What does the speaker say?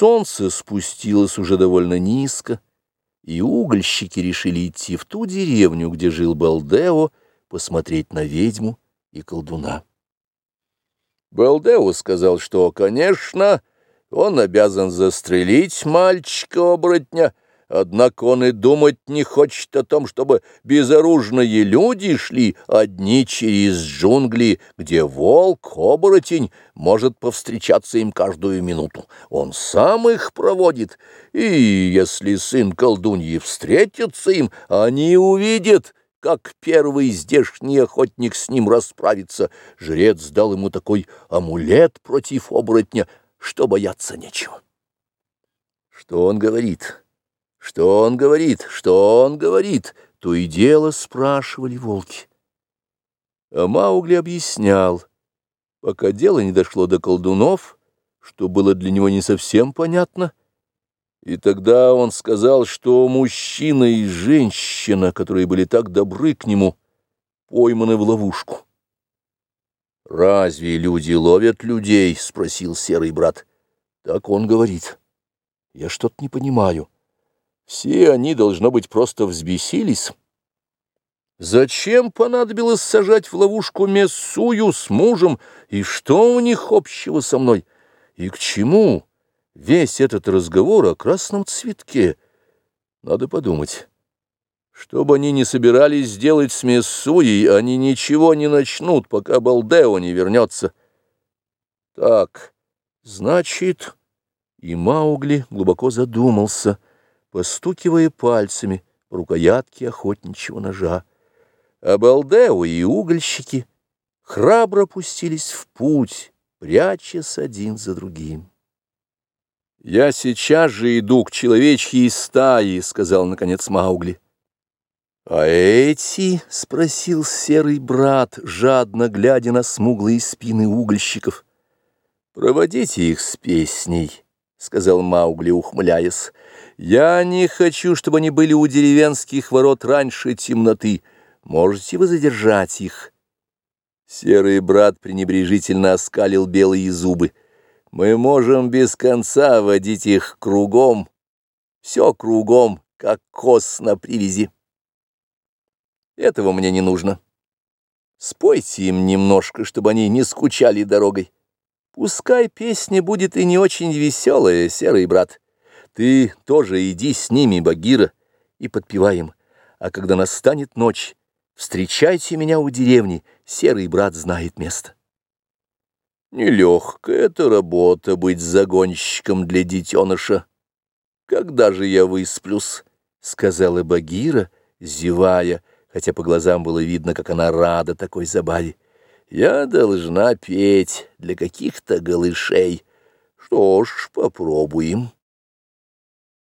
Солнце спустилось уже довольно низко, и угольщики решили идти в ту деревню, где жил Балдео, посмотреть на ведьму и колдуна. Балдео сказал, что, конечно, он обязан застрелить мальчика-оборотня, Однако он и думать не хочет о том, чтобы безоружные люди шли одни через джунгли, где волк, оборотень, может повстречаться им каждую минуту. Он сам их проводит, и если сын колдуньи встретится им, они увидят, как первый здешний охотник с ним расправится. Жрец дал ему такой амулет против оборотня, что бояться нечего. Что он говорит? Что он говорит? Что он говорит? То и дело спрашивали волки. А Маугли объяснял, пока дело не дошло до колдунов, что было для него не совсем понятно, и тогда он сказал, что мужчина и женщина, которые были так добры к нему, пойманы в ловушку. «Разве люди ловят людей?» — спросил серый брат. «Так он говорит. Я что-то не понимаю». Все они, должно быть, просто взбесились. Зачем понадобилось сажать в ловушку Мессую с мужем, и что у них общего со мной? И к чему весь этот разговор о красном цветке? Надо подумать. Что бы они ни собирались сделать с Мессуей, они ничего не начнут, пока Балдео не вернется. Так, значит... И Маугли глубоко задумался — постукивая пальцами по рукоятке охотничьего ножа. А Балдео и угольщики храбро пустились в путь, прячась один за другим. «Я сейчас же иду к человечьей стае», — сказал, наконец, Маугли. «А эти?» — спросил серый брат, жадно глядя на смуглые спины угольщиков. «Проводите их с песней», — сказал Маугли, ухмыляясь. Я не хочу, чтобы они были у деревенских ворот раньше темноты. Можете вы задержать их?» Серый брат пренебрежительно оскалил белые зубы. «Мы можем без конца водить их кругом, все кругом, как кос на привязи. Этого мне не нужно. Спойте им немножко, чтобы они не скучали дорогой. Пускай песня будет и не очень веселая, серый брат». Ты тоже иди с ними, Багира, и подпеваем. А когда настанет ночь, встречайте меня у деревни, серый брат знает место. Нелегкая это работа быть загонщиком для детеныша. Когда же я высплюсь, — сказала Багира, зевая, хотя по глазам было видно, как она рада такой забаве. Я должна петь для каких-то голышей. Что ж, попробуем.